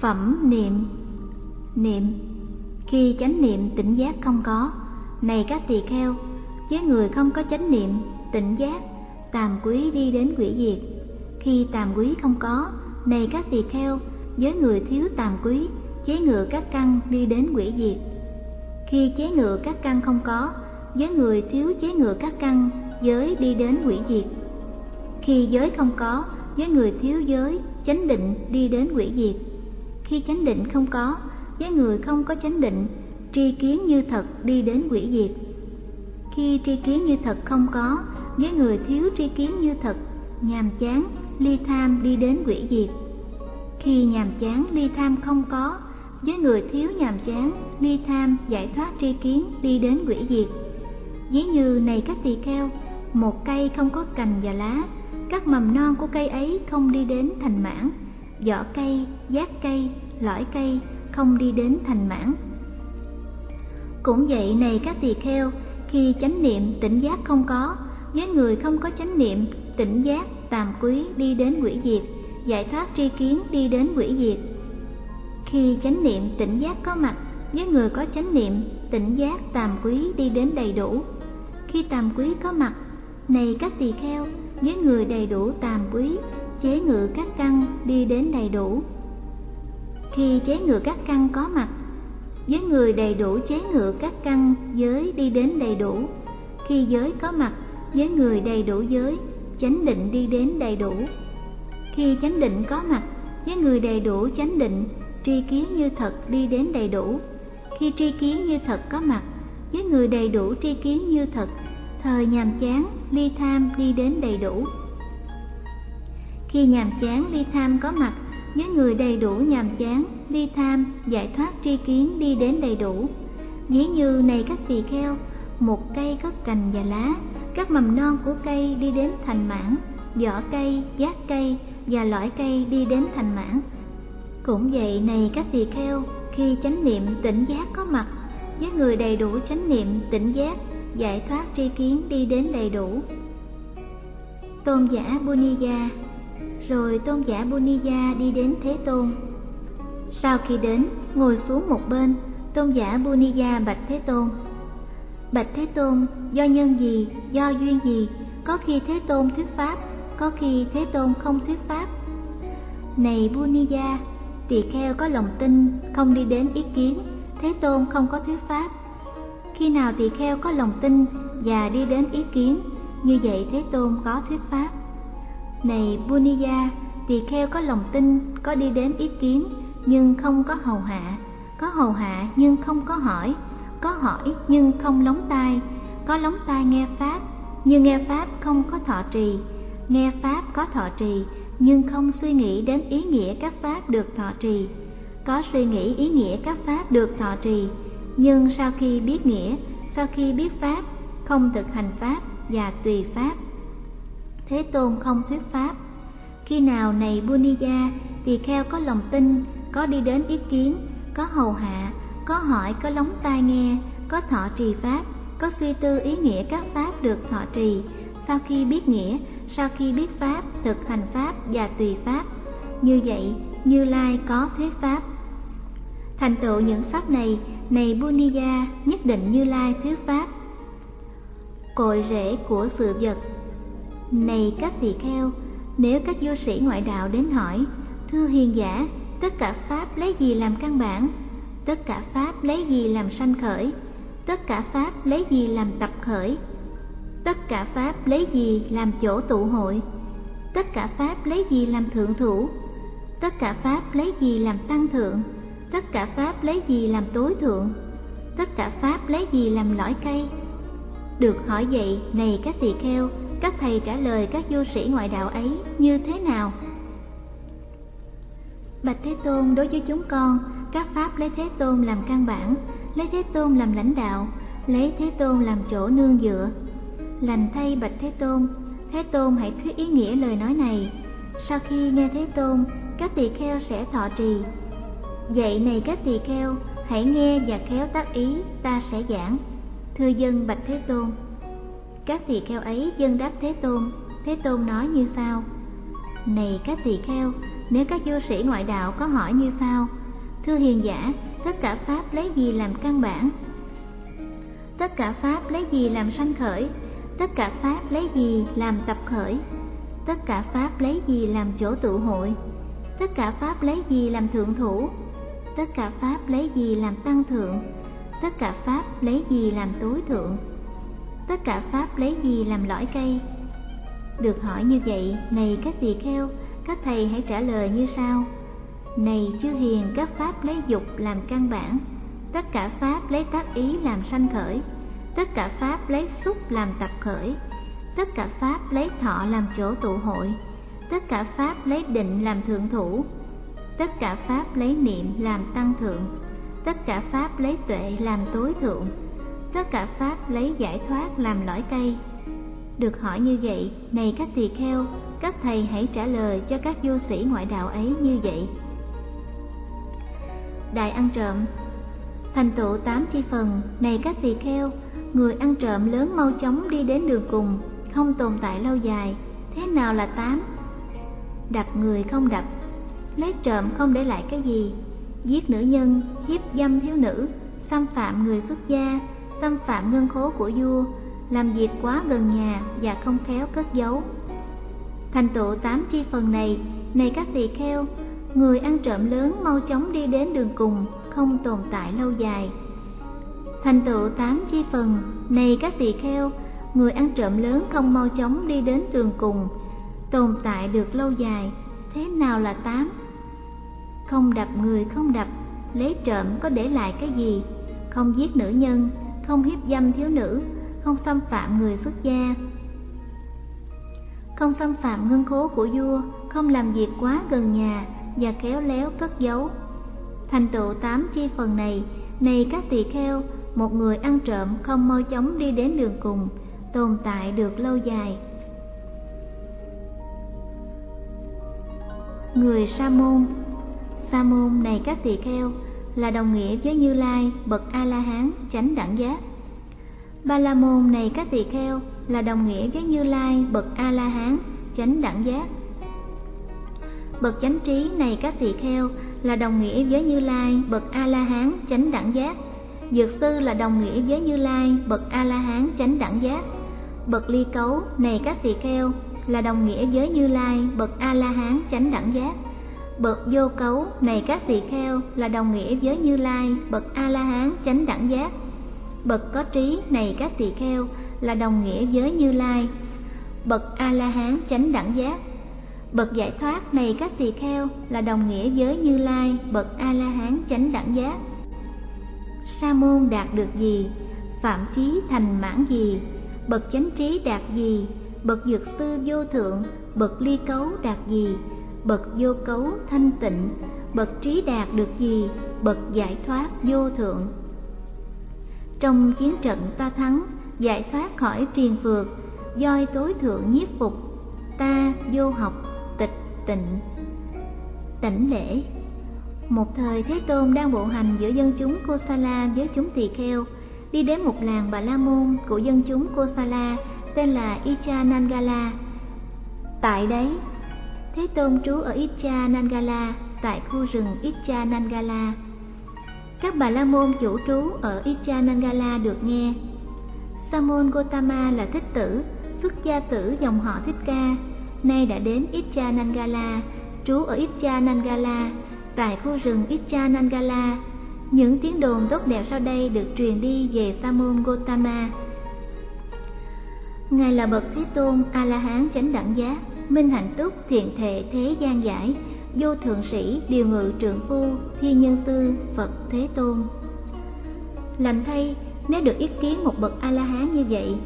Phẩm niệm. Niệm. Khi chánh niệm tỉnh giác không có Này các tỳ kheo Với người không có chánh niệm, tỉnh giác Tàm quý đi đến quỷ diệt. Khi tàm quý không có Này các tỳ kheo Với người thiếu tàm quý Chế ngự các căn đi đến quỷ diệt. Khi chế ngự các căn không có Với người thiếu chế ngự các căn Giới đi đến quỷ diệt. Khi giới không có Với người thiếu giới Chánh định đi đến quỷ diệt khi chánh định không có, với người không có chánh định, tri kiến như thật đi đến quỷ diệt. Khi tri kiến như thật không có, với người thiếu tri kiến như thật, nhàm chán, ly tham đi đến quỷ diệt. Khi nhàm chán, ly tham không có, với người thiếu nhàm chán, ly tham giải thoát tri kiến đi đến quỷ diệt. Ví như này các tỳ kheo, một cây không có cành và lá, các mầm non của cây ấy không đi đến thành mãn. Vỏ cây, giác cây lõi cây, không đi đến thành mãn. Cũng vậy này các tỳ kheo, khi chánh niệm tỉnh giác không có với người không có chánh niệm tỉnh giác tàm quý đi đến quỷ diệt, giải thoát tri kiến đi đến quỷ diệt. Khi chánh niệm tỉnh giác có mặt với người có chánh niệm tỉnh giác tàm quý đi đến đầy đủ. Khi tàm quý có mặt, này các tỳ kheo với người đầy đủ tàm quý, chế ngự các căn đi đến đầy đủ khi chế ngự các căn có mặt. Với người đầy đủ chế ngự các căn, giới đi đến đầy đủ. Khi giới có mặt, với người đầy đủ giới, chánh định đi đến đầy đủ. Khi chánh định có mặt, với người đầy đủ chánh định, tri kiến như thật đi đến đầy đủ. Khi tri kiến như thật có mặt, với người đầy đủ tri kiến như thật, thời nhàm chán, ly tham đi đến đầy đủ. Khi nhàm chán, ly tham có mặt với người đầy đủ nhàm chán ly tham, giải thoát tri kiến, đi đến đầy đủ. Dĩ như này các tỳ kheo, một cây có cành và lá, các mầm non của cây đi đến thành mãn, vỏ cây, giác cây và lõi cây đi đến thành mãn. Cũng vậy này các tỳ kheo, khi chánh niệm tỉnh giác có mặt, với người đầy đủ chánh niệm tỉnh giác, giải thoát tri kiến đi đến đầy đủ. Tôn giả Buniya rồi tôn giả Buniya đi đến Thế Tôn. Sau khi đến, ngồi xuống một bên, tôn giả Buniya bạch Thế Tôn. Bạch Thế Tôn, do nhân gì, do duyên gì, có khi Thế Tôn thuyết pháp, có khi Thế Tôn không thuyết pháp. Này Buniya, tỳ kheo có lòng tin, không đi đến ý kiến, Thế Tôn không có thuyết pháp. Khi nào tỳ kheo có lòng tin và đi đến ý kiến, như vậy Thế Tôn có thuyết pháp. Này Buniya, tỳ kheo có lòng tin, có đi đến ý kiến, nhưng không có hầu hạ, có hầu hạ nhưng không có hỏi, có hỏi nhưng không lóng tai, có lóng tai nghe Pháp, nhưng nghe Pháp không có thọ trì, nghe Pháp có thọ trì, nhưng không suy nghĩ đến ý nghĩa các Pháp được thọ trì, có suy nghĩ ý nghĩa các Pháp được thọ trì, nhưng sau khi biết nghĩa, sau khi biết Pháp, không thực hành Pháp và tùy Pháp. Thế Tôn không thuyết pháp. Khi nào này Buniya, tỳ kheo có lòng tin, có đi đến ý kiến, có hầu hạ, có hỏi, có lóng tai nghe, có thọ trì pháp, có suy tư ý nghĩa các pháp được thọ trì, sau khi biết nghĩa, sau khi biết pháp, thực hành pháp và tùy pháp. Như vậy, Như Lai có thuyết pháp. Thành tựu những pháp này, này Buniya, nhất định Như Lai thuyết pháp. Cội rễ của sự vật này các tỳ kheo, nếu các du sĩ ngoại đạo đến hỏi, thưa hiền giả, tất cả pháp lấy gì làm căn bản? Tất cả pháp lấy gì làm sanh khởi? Tất cả pháp lấy gì làm tập khởi? Tất cả pháp lấy gì làm chỗ tụ hội? Tất cả pháp lấy gì làm thượng thủ? Tất cả pháp lấy gì làm tăng thượng? Tất cả pháp lấy gì làm tối thượng? Tất cả pháp lấy gì làm lõi cây? Được hỏi vậy, này các tỳ kheo, các thầy trả lời các du sĩ ngoại đạo ấy như thế nào? Bạch thế tôn đối với chúng con, các pháp lấy thế tôn làm căn bản, lấy thế tôn làm lãnh đạo, lấy thế tôn làm chỗ nương dựa. Lành thay bạch thế tôn thế tôn hãy thuyết ý nghĩa lời nói này. Sau khi nghe thế tôn, các tỳ kheo sẽ thọ trì. Vậy này các tỳ kheo, hãy nghe và khéo tác ý, ta sẽ giảng. Thưa dân bạch thế tôn các tỳ kheo ấy dân đáp Thế Tôn, Thế Tôn nói như sau: Này các tỳ kheo, nếu các du sĩ ngoại đạo có hỏi như sau. Thưa hiền giả tất cả pháp lấy gì làm căn bản? Tất cả pháp lấy gì làm sanh khởi? Tất cả pháp lấy gì làm tập khởi? Tất cả pháp lấy gì làm chỗ tụ hội? Tất cả pháp lấy gì làm thượng thủ? Tất cả pháp lấy gì làm tăng thượng? Tất cả pháp lấy gì làm tối thượng tất cả pháp lấy gì làm lõi cây? Được hỏi như vậy, này các tỳ kheo, các thầy hãy trả lời như sau. Này chư hiền, các pháp lấy dục làm căn bản, tất cả pháp lấy tác ý làm sanh khởi, tất cả pháp lấy xúc làm tập khởi, tất cả pháp lấy thọ làm chỗ tụ hội, tất cả pháp lấy định làm thượng thủ, tất cả pháp lấy niệm làm tăng thượng, tất cả pháp lấy tuệ làm tối thượng tất cả pháp lấy giải thoát làm lõi cây. Được hỏi như vậy, này các tỳ kheo, các thầy hãy trả lời cho các du sĩ ngoại đạo ấy như vậy. Đại ăn trộm, thành tựu tám chi phần. Này các tỳ kheo, người ăn trộm lớn mau chóng đi đến đường cùng, không tồn tại lâu dài. Thế nào là tám? Đập người không đập, lấy trộm không để lại cái gì. Giết nữ nhân, hiếp dâm thiếu nữ, xâm phạm người xuất gia xâm phạm ngân khố của vua, làm việc quá gần nhà và không khéo cất giấu. Thành tựu tám chi phần này này các tỳ kheo, người ăn trộm lớn mau chóng đi đến đường cùng, không tồn tại lâu dài. Thành tựu tám chi phần, này các tỳ kheo, người ăn trộm lớn không mau chóng đi đến đường cùng, tồn tại được lâu dài, thế nào là tám? Không đập người không đập, lấy trộm có để lại cái gì? Không giết nữ nhân không hiếp dâm thiếu nữ, không xâm phạm người xuất gia. Không xâm phạm ngân khố của vua, không làm việc quá gần nhà và khéo léo cất giấu. Thành tựu tám chi phần này này các tỳ kheo, một người ăn trộm không mau chóng đi đến đường cùng, tồn tại được lâu dài. Người sa môn sa môn này các tỳ kheo là đồng nghĩa với như lai, bậc a la hán chánh đẳng giác. Ba la môn này các tỳ kheo là đồng nghĩa với như lai, bậc a la hán chánh đẳng giác. Bậc chánh trí này các tỳ kheo là đồng nghĩa với như lai, bậc a la hán chánh đẳng giác. Dược sư là đồng nghĩa với như lai, bậc a la hán chánh đẳng giác. Bậc ly cấu này các tỳ kheo là đồng nghĩa với như lai, bậc a la hán chánh đẳng giác bậc vô cấu này các tỳ kheo là đồng nghĩa với như lai, bậc a la hán chánh đẳng giác. Bậc có trí này các tỳ kheo là đồng nghĩa với như lai, bậc a la hán chánh đẳng giác. Bậc giải thoát này các tỳ kheo là đồng nghĩa với như lai, bậc a la hán chánh đẳng giác. Sa môn đạt được gì? Phạm chí thành mãn gì? Bậc chánh trí đạt gì? Bậc dược sư vô thượng, bậc ly cấu đạt gì? Bậc vô cấu thanh tịnh, bậc trí đạt được gì? Bậc giải thoát vô thượng. Trong chiến trận ta thắng, giải thoát khỏi triền phược doi tối thượng nhiếp phục, ta vô học tịch tịnh. Tỉnh lễ. Một thời thế tôn đang bộ hành giữa dân chúng kosala với chúng tỳ kheo, đi đến một làng bà la môn của dân chúng kosala, tên là ichanangala. Tại đấy thế tôn trú ở icha nangala tại khu rừng icha nangala các bà la môn chủ trú ở icha nangala được nghe Samon Gotama là thích tử, xuất gia tử dòng họ Thích Ca, nay đã đến Icha Nangala, trú ở Icha Nangala, tại khu rừng Icha Nangala. Những tiếng đồn tốt đẹp sau đây được truyền đi về Samon Gotama. Ngài là bậc Thế Tôn A La Hán chánh đẳng giác, minh hạnh túc thiện thệ thế gian giải, vô thượng sĩ điều ngự trượng phu, thi nhân sư Phật Thế Tôn. Làm thay, nếu được ý kiến một bậc a la hán như vậy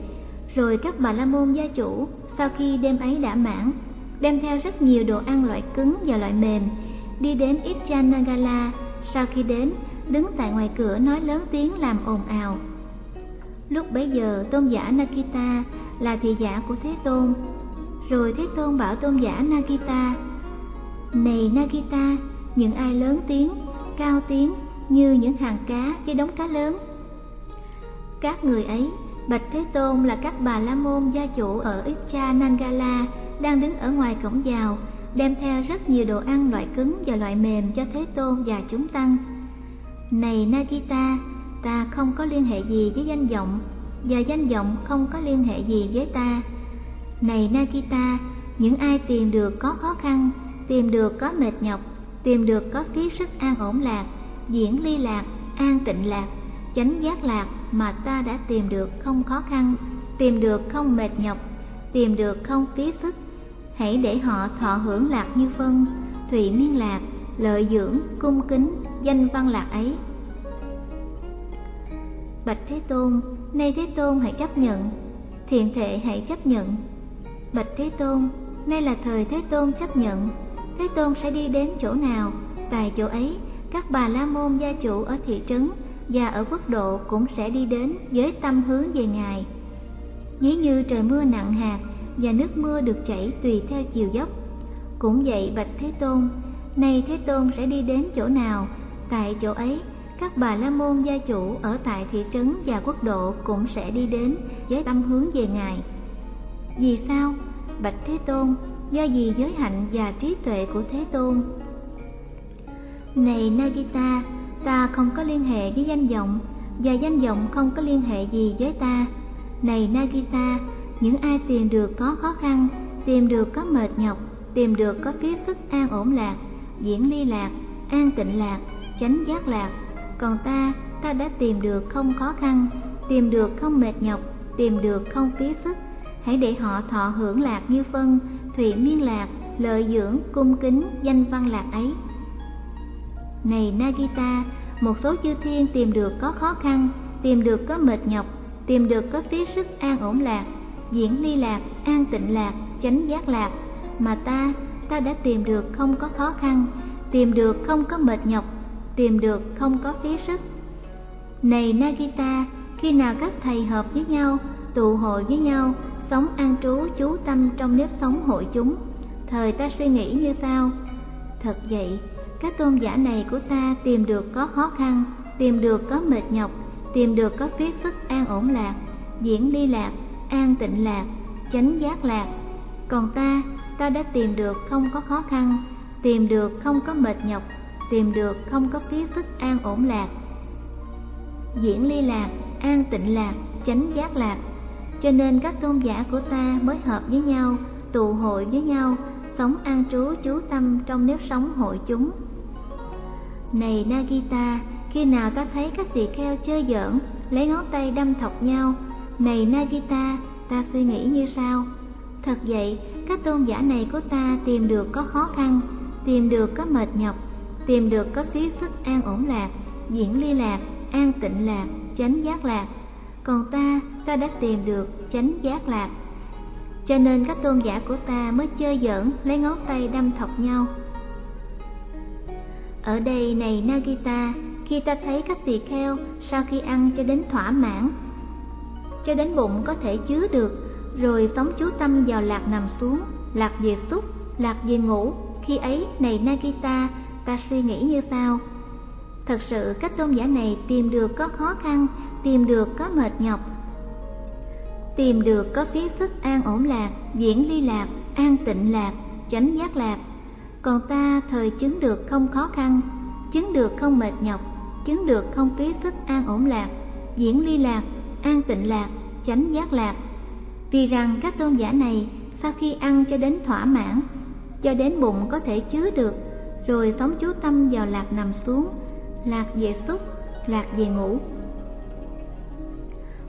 rồi các bà la môn gia chủ sau khi đêm ấy đã mãn đem theo rất nhiều đồ ăn loại cứng và loại mềm đi đến Ichanagala sau khi đến đứng tại ngoài cửa nói lớn tiếng làm ồn ào. Lúc bấy giờ tôn giả Nakita là thị giả của Thế Tôn rồi Thế Tôn bảo tôn giả Nagita, này Nagita, những ai lớn tiếng cao tiếng như những hàng cá khi đống cá lớn các người ấy, Bạch Thế Tôn là các bà la môn gia chủ ở Icha Nangala đang đứng ở ngoài cổng vào, đem theo rất nhiều đồ ăn loại cứng và loại mềm cho Thế Tôn và chúng tăng. Này Nagita, ta không có liên hệ gì với danh vọng, và danh vọng không có liên hệ gì với ta. Này Nagita, những ai tìm được có khó khăn, tìm được có mệt nhọc, tìm được có phí sức an ổn lạc, diễn ly lạc, an tịnh lạc, chánh giác lạc mà ta đã tìm được không khó khăn, tìm được không mệt nhọc, tìm được không phí sức. Hãy để họ thọ hưởng lạc như phân, thụy miên lạc, lợi dưỡng, cung kính, danh văn lạc ấy. Bạch Thế Tôn, nay Thế Tôn hãy chấp nhận, thiện thể hãy chấp nhận. Bạch Thế Tôn, nay là thời Thế Tôn chấp nhận, Thế Tôn sẽ đi đến chỗ nào, tại chỗ ấy, các bà la môn gia chủ ở thị trấn và ở quốc độ cũng sẽ đi đến với tâm hướng về Ngài. Ví như trời mưa nặng hạt và nước mưa được chảy tùy theo chiều dốc. Cũng vậy Bạch Thế Tôn, nay Thế Tôn sẽ đi đến chỗ nào, tại chỗ ấy, các bà la môn gia chủ ở tại thị trấn và quốc độ cũng sẽ đi đến với tâm hướng về Ngài. Vì sao? Bạch Thế Tôn, do gì giới hạnh và trí tuệ của Thế Tôn? Này Nagita, ta không có liên hệ với danh vọng, và danh vọng không có liên hệ gì với ta. Này Nagita, những ai tìm được có khó khăn, tìm được có mệt nhọc, tìm được có kiếp sức an ổn lạc, diễn ly lạc, an tịnh lạc, chánh giác lạc. Còn ta, ta đã tìm được không khó khăn, tìm được không mệt nhọc, tìm được không phí sức. Hãy để họ thọ hưởng lạc như phân, thụy miên lạc, lợi dưỡng, cung kính, danh văn lạc ấy. Này Nagita, một số chư thiên tìm được có khó khăn, tìm được có mệt nhọc, tìm được có phí sức an ổn lạc, diễn ly lạc, an tịnh lạc, chánh giác lạc, mà ta, ta đã tìm được không có khó khăn, tìm được không có mệt nhọc, tìm được không có phí sức. Này Nagita, khi nào các thầy hợp với nhau, tụ hội với nhau, sống an trú chú tâm trong nếp sống hội chúng, thời ta suy nghĩ như sau. Thật vậy, các tôn giả này của ta tìm được có khó khăn, tìm được có mệt nhọc, tìm được có phí sức an ổn lạc, diễn ly lạc, an tịnh lạc, chánh giác lạc. Còn ta, ta đã tìm được không có khó khăn, tìm được không có mệt nhọc, tìm được không có phí sức an ổn lạc. Diễn ly lạc, an tịnh lạc, chánh giác lạc. Cho nên các tôn giả của ta mới hợp với nhau, tụ hội với nhau, sống an trú chú tâm trong nếp sống hội chúng. Này Nagita, khi nào ta thấy các tỳ kheo chơi giỡn, lấy ngón tay đâm thọc nhau, này Nagita, ta suy nghĩ như sau. Thật vậy, các tôn giả này của ta tìm được có khó khăn, tìm được có mệt nhọc, tìm được có phí sức an ổn lạc, diễn ly lạc, an tịnh lạc, chánh giác lạc. Còn ta, ta đã tìm được chánh giác lạc. Cho nên các tôn giả của ta mới chơi giỡn, lấy ngón tay đâm thọc nhau. Ở đây này Nagita, khi ta thấy các tỳ kheo sau khi ăn cho đến thỏa mãn, cho đến bụng có thể chứa được, rồi sống chú tâm vào lạc nằm xuống, lạc về xúc, lạc về ngủ, khi ấy này Nagita, ta suy nghĩ như sau. Thật sự các tôn giả này tìm được có khó khăn, tìm được có mệt nhọc, tìm được có phí sức an ổn lạc, diễn ly lạc, an tịnh lạc, chánh giác lạc, còn ta thời chứng được không khó khăn chứng được không mệt nhọc chứng được không phí sức an ổn lạc diễn ly lạc an tịnh lạc chánh giác lạc. Vì rằng các tôn giả này sau khi ăn cho đến thỏa mãn cho đến bụng có thể chứa được rồi sống chú tâm vào lạc nằm xuống lạc về xúc lạc về ngủ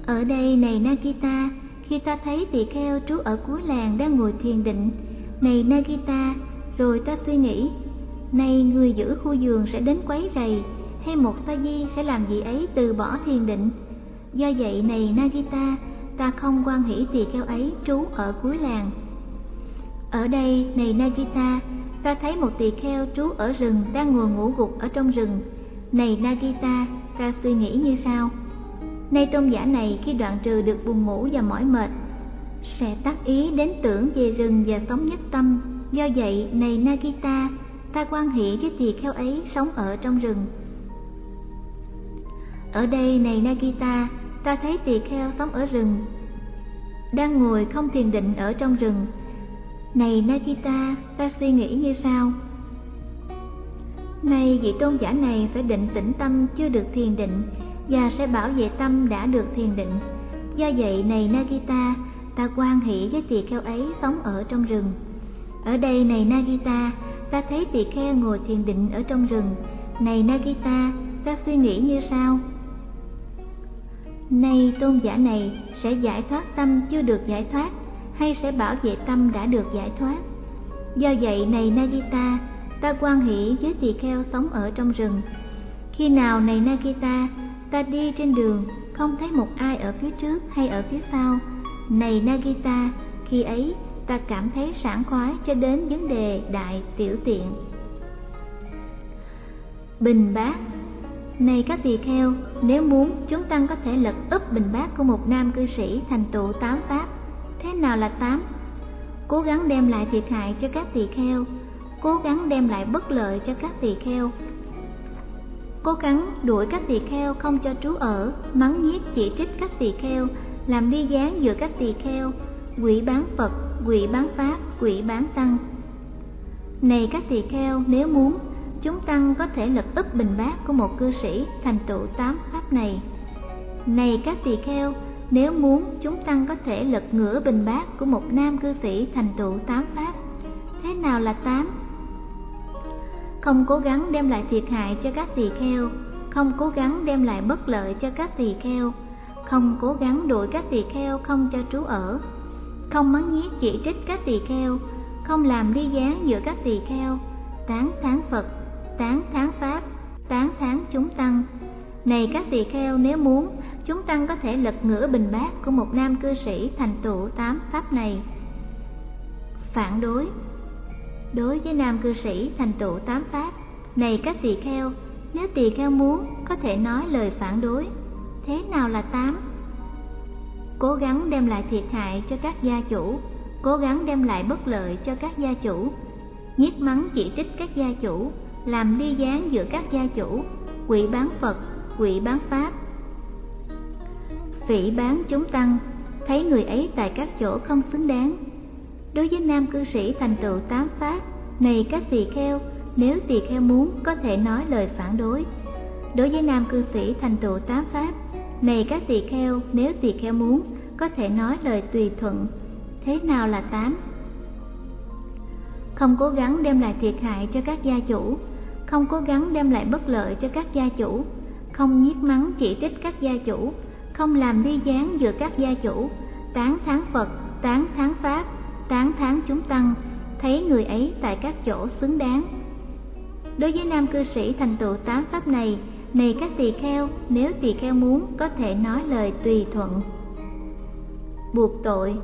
ở đây này Nagita khi ta thấy tỳ kheo trú ở cuối làng đang ngồi thiền định này Nagita rồi ta suy nghĩ, nay người giữ khu giường sẽ đến quấy rầy, hay một sa di sẽ làm gì ấy từ bỏ thiền định. Do vậy này Nagita, ta không quan hỷ tỳ kheo ấy trú ở cuối làng. Ở đây này Nagita, ta thấy một tỳ kheo trú ở rừng đang ngồi ngủ gục ở trong rừng. Này Nagita, ta suy nghĩ như sau. Nay tôn giả này khi đoạn trừ được buồn ngủ và mỏi mệt, sẽ tác ý đến tưởng về rừng và sống nhất tâm Do vậy, này Nagita, ta quan hệ với tỳ kheo ấy sống ở trong rừng. Ở đây, này Nagita, ta thấy tỳ kheo sống ở rừng, đang ngồi không thiền định ở trong rừng. này Nagita ta suy nghĩ như sau này vị tôn giả này phải định tĩnh tâm chưa được thiền định Và sẽ bảo vệ tâm đã được thiền định. Do vậy này Nagita ta quan hỷ với tỳ kheo ấy sống ở trong rừng. Ở đây này Nagita ta thấy tỳ kheo ngồi thiền định ở trong rừng. Này Nagita ta suy nghĩ như sau. Nay tôn giả này sẽ giải thoát tâm chưa được giải thoát hay sẽ bảo vệ tâm đã được giải thoát. Do vậy này Nagita, ta quan hỷ với tỳ kheo sống ở trong rừng. Khi nào này Nagita, ta đi trên đường, không thấy một ai ở phía trước hay ở phía sau. Này Nagita, khi ấy ta cảm thấy sảng khoái cho đến vấn đề đại tiểu tiện. Bình bát này các tỳ kheo, nếu muốn, chúng tăng có thể lật úp bình bát của một nam cư sĩ thành tựu tám pháp. Thế nào là tám? Cố gắng đem lại thiệt hại cho các tỳ kheo, cố gắng đem lại bất lợi cho các tỳ kheo. Cố gắng đuổi các tỳ kheo không cho trú ở, mắng nhiếc chỉ trích các tỳ kheo, làm đi dáng giữa các tỳ kheo, quỷ bán Phật, quỷ bán Pháp, quỷ bán Tăng. Này các tỳ kheo, nếu muốn, chúng tăng có thể lật úp bình bát của một cư sĩ thành tựu tám pháp này này các tỳ kheo nếu muốn chúng tăng có thể lật ngửa bình bát của một nam cư sĩ thành tựu tám pháp thế nào là tám không cố gắng đem lại thiệt hại cho các tỳ kheo. Không cố gắng đem lại bất lợi cho các tỳ kheo. Không cố gắng đuổi các tỳ kheo không cho trú ở. Không mắng nhiếc chỉ trích các tỳ kheo. Không làm ly gián giữa các tỳ kheo. Tán thán phật, tán thán pháp, tán thán chúng tăng. Này các tỳ kheo, nếu muốn, chúng tăng có thể lật ngửa bình bát của một nam cư sĩ thành tựu tám pháp này. Phản đối đối với nam cư sĩ thành tựu tám pháp, này các tỳ kheo, nếu tỳ kheo muốn, có thể nói lời phản đối. Thế nào là tám? Cố gắng đem lại thiệt hại cho các gia chủ, cố gắng đem lại bất lợi cho các gia chủ. Nhiếc mắng chỉ trích các gia chủ, làm ly gián giữa các gia chủ, quỷ bán phật, quỷ bán pháp. Phỉ bán chúng tăng, thấy người ấy tại các chỗ không xứng đáng đối với nam cư sĩ thành tựu tám pháp này các tỳ kheo nếu tỳ kheo muốn có thể nói lời phản đối. Đối với nam cư sĩ thành tựu tám pháp này các tỳ kheo nếu tỳ kheo muốn có thể nói lời tùy thuận. Thế nào là tám? Không cố gắng đem lại thiệt hại cho các gia chủ không cố gắng đem lại bất lợi cho các gia chủ, không nhiếc mắng chỉ trích các gia chủ, không làm ly gián giữa các gia chủ, tán thán Phật, tán thán Pháp, tán thán chúng tăng, thấy người ấy tại các chỗ xứng đáng. Đối với nam cư sĩ thành tựu tám pháp này, này các tỳ kheo, nếu tỳ kheo muốn có thể nói lời tùy thuận. Buộc tội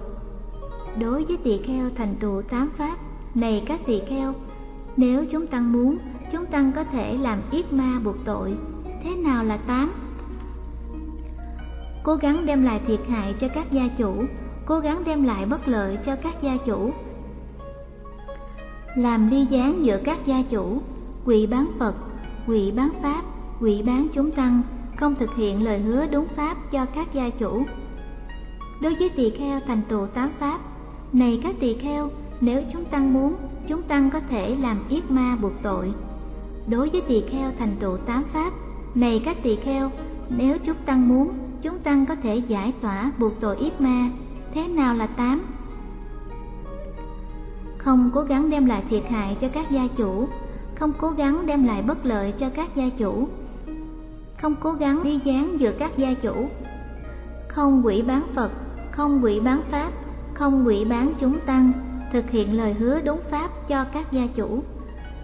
Đối với tỳ kheo thành tựu tám pháp, này các tỳ kheo, nếu chúng tăng muốn chúng tăng có thể làm yết ma buộc tội thế nào là tám cố gắng đem lại thiệt hại cho các gia chủ cố gắng đem lại bất lợi cho các gia chủ. Làm ly gián giữa các gia chủ, quỷ bán phật, quỷ bán pháp, quỷ bán chúng tăng, không thực hiện lời hứa đúng pháp cho các gia chủ. Đối với tỳ kheo thành tựu tám pháp, này các tỳ kheo, nếu chúng tăng muốn, chúng tăng có thể làm yết ma buộc tội. Đối với tỳ kheo thành tựu tám pháp, này các tỳ kheo, nếu chúng tăng muốn, chúng tăng có thể giải tỏa buộc tội yết ma thế nào là tám? Không cố gắng đem lại thiệt hại cho các gia chủ, không cố gắng đem lại bất lợi cho các gia chủ, không cố gắng đi gián giữa các gia chủ. Không quỷ bán phật, không quỷ bán pháp, không quỷ bán chúng tăng, thực hiện lời hứa đúng pháp cho các gia chủ.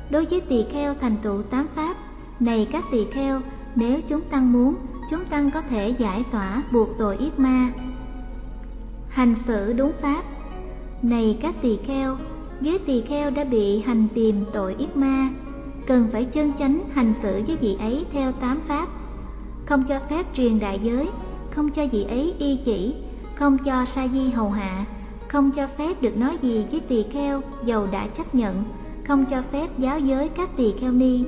Đối với tỳ kheo thành tựu tám pháp, này các tỳ kheo, nếu chúng tăng muốn, chúng tăng có thể giải tỏa buộc tội yết ma hành xử đúng pháp. Này các tỳ kheo với tỳ kheo đã bị hành tìm tội yết ma, cần phải chân chánh hành xử với vị ấy theo tám pháp. Không cho phép truyền đại giới, không cho vị ấy y chỉ, không cho sa di hầu hạ, không cho phép được nói gì với tỳ kheo dầu đã chấp nhận, không cho phép giáo giới các tỳ kheo ni.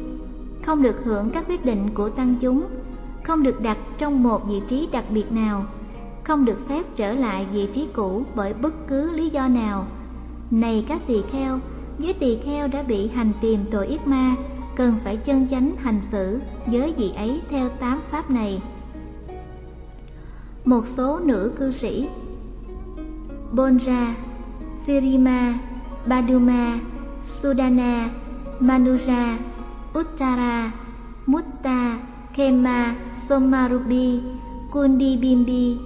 Không được hưởng các quyết định của tăng chúng, không được đặt trong một vị trí đặc biệt nào không được phép trở lại vị trí cũ bởi bất cứ lý do nào. Này các tỳ kheo với tỳ kheo đã bị hành tìm tội yết ma cần phải chân chánh hành xử với vị ấy theo tám pháp này. Một số nữ cư sĩ Bonra, Sirima, Baduma, Sudana, Manuja, Uttara, Mutta, Kema, Somarubi, Kundibimbi,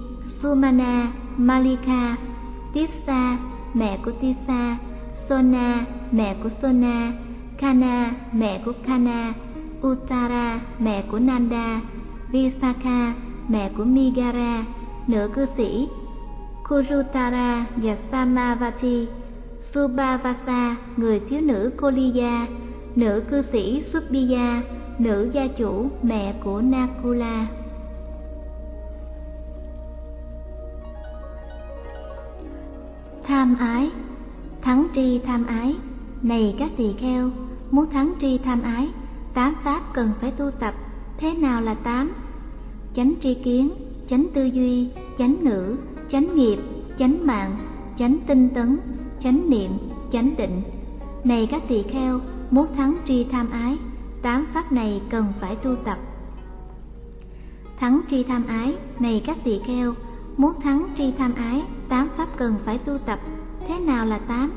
Sumana, Malika, Tissa, mẹ của Tissa, Sona, mẹ của Sona, Kana, mẹ của Kana, Uttara, mẹ của Nanda, Visakha, mẹ của Migara, nữ cư sĩ, Kurutara và Samavati, Subhavasa, người thiếu nữ Koliya, nữ cư sĩ Subhiya, nữ gia chủ, mẹ của Nakula. Tham ái Thắng tri tham ái Này các tỳ kheo, muốn thắng tri tham ái, tám pháp cần phải tu tập, thế nào là tám? Chánh tri kiến, chánh tư duy, chánh ngữ, chánh nghiệp, chánh mạng, chánh tinh tấn, chánh niệm, chánh định. Này các tỳ kheo, muốn thắng tri tham ái, tám pháp này cần phải tu tập. Thắng tri tham ái, này các tỳ kheo, muốn thắng tri tham ái, tám pháp cần phải tu tập. Thế nào là tám?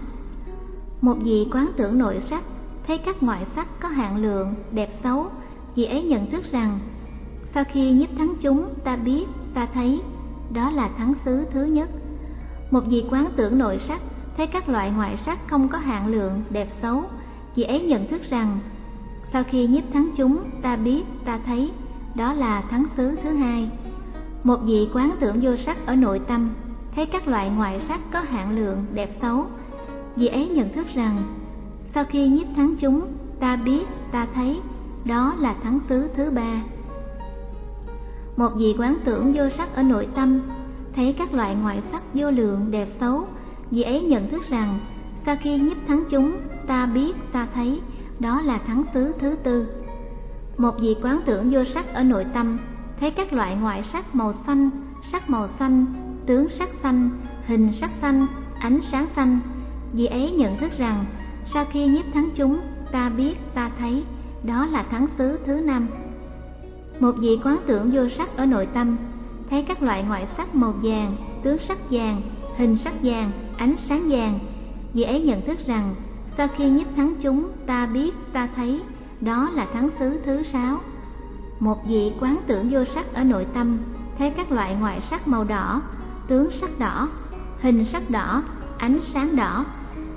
Một vị quán tưởng nội sắc, thấy các ngoại sắc có hạn lượng, đẹp xấu, vị ấy nhận thức rằng sau khi nhiếp thắng chúng, ta biết, ta thấy, đó là thắng xứ thứ nhất. Một vị quán tưởng nội sắc, thấy các loại ngoại sắc không có hạn lượng, đẹp xấu, vị ấy nhận thức rằng sau khi nhiếp thắng chúng, ta biết, ta thấy, đó là thắng xứ thứ hai. Một vị quán tưởng vô sắc ở nội tâm, thấy các loại ngoại sắc có hạn lượng, đẹp xấu, vì ấy nhận thức rằng sau khi nhiếp thắng chúng, ta biết, ta thấy, đó là thắng xứ thứ ba. Một vị quán tưởng vô sắc ở nội tâm, thấy các loại ngoại sắc vô lượng đẹp xấu, vì ấy nhận thức rằng sau khi nhiếp thắng chúng, ta biết, ta thấy, đó là thắng xứ thứ tư. Một vị quán tưởng vô sắc ở nội tâm, thấy các loại ngoại sắc màu xanh, sắc màu xanh, tướng sắc xanh, hình sắc xanh, ánh sáng xanh, Vì ấy nhận thức rằng sau khi nhiếp thắng chúng, ta biết, ta thấy, đó là thắng xứ thứ năm. Một vị quán tưởng vô sắc ở nội tâm, thấy các loại ngoại sắc màu vàng, tướng sắc vàng, hình sắc vàng, ánh sáng vàng, Vì ấy nhận thức rằng sau khi nhiếp thắng chúng, ta biết, ta thấy, đó là thắng xứ thứ sáu. Một vị quán tưởng vô sắc ở nội tâm, thấy các loại ngoại sắc màu đỏ, tướng sắc đỏ, hình sắc đỏ, ánh sáng đỏ.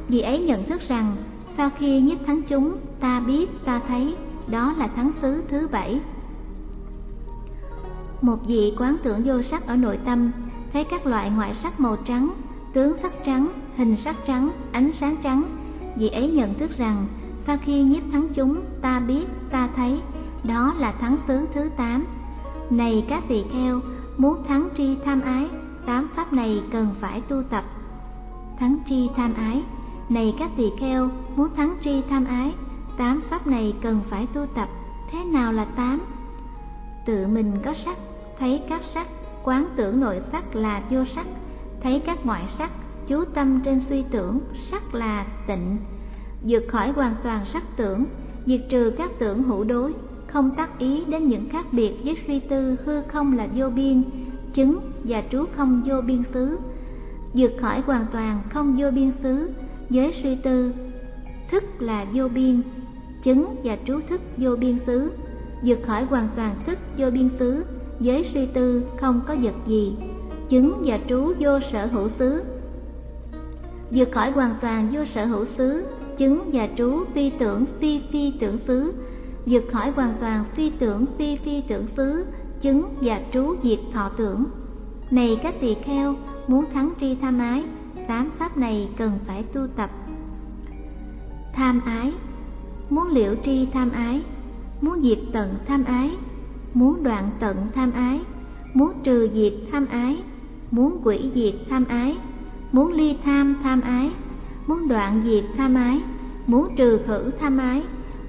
Vì ấy nhận thức rằng, sau khi nhiếp thắng chúng, ta biết, ta thấy, đó là thắng xứ thứ bảy. Một vị quán tưởng vô sắc ở nội tâm, thấy các loại ngoại sắc màu trắng, tướng sắc trắng, hình sắc trắng, ánh sáng trắng, vì ấy nhận thức rằng sau khi nhiếp thắng chúng ta biết ta thấy đó là thắng xứ thứ tám này các tỳ kheo muốn thắng tri tham ái tám pháp này cần phải tu tập. Thắng tri tham ái, này các tỳ kheo, muốn thắng tri tham ái, tám pháp này cần phải tu tập. Thế nào là tám? Tự mình có sắc, thấy các sắc, quán tưởng nội sắc là vô sắc, thấy các ngoại sắc, chú tâm trên suy tưởng, sắc là tịnh. Vượt khỏi hoàn toàn sắc tưởng, diệt trừ các tưởng hữu đối, không tác ý đến những khác biệt với suy tư hư không là vô biên chứng và trú không vô biên xứ, vượt khỏi hoàn toàn không vô biên xứ với suy tư, thức là vô biên, chứng và trú thức vô biên xứ, vượt khỏi hoàn toàn thức vô biên xứ với suy tư không có vật gì, chứng và trú vô sở hữu xứ. Vượt khỏi hoàn toàn vô sở hữu xứ, chứng và trú phi tưởng phi phi tưởng xứ, vượt khỏi hoàn toàn phi tưởng phi phi tưởng xứ chứng và trú diệt thọ tưởng. Này các tỳ kheo, muốn thắng tri tham ái tám pháp này cần phải tu tập. Tham ái, muốn liễu tri tham ái, muốn diệt tận tham ái, muốn đoạn tận tham ái, muốn trừ diệt tham ái, muốn quỷ diệt tham ái, muốn ly tham tham ái, muốn đoạn diệt tham ái, muốn trừ khử tham ái,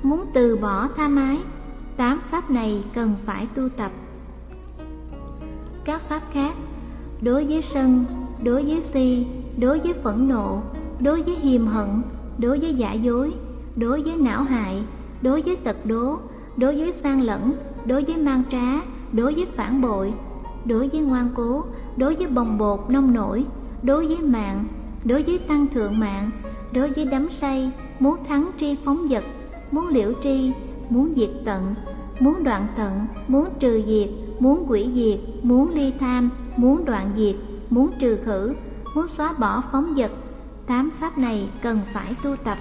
muốn từ bỏ tham ái. Tám pháp này cần phải tu tập các pháp khác đối với sân đối với si đối với phẫn nộ đối với hiềm hận đối với giả dối đối với não hại đối với tật đố đối với sang lẫn đối với mang trá đối với phản bội đối với ngoan cố đối với bồng bột nông nổi đối với mạng đối với tăng thượng mạng đối với đắm say muốn thắng tri phóng vật muốn liễu tri muốn diệt tận muốn đoạn tận muốn trừ diệt muốn quỷ diệt muốn ly tham muốn đoạn diệt muốn trừ khử muốn xóa bỏ phóng dật, tám pháp này cần phải tu tập.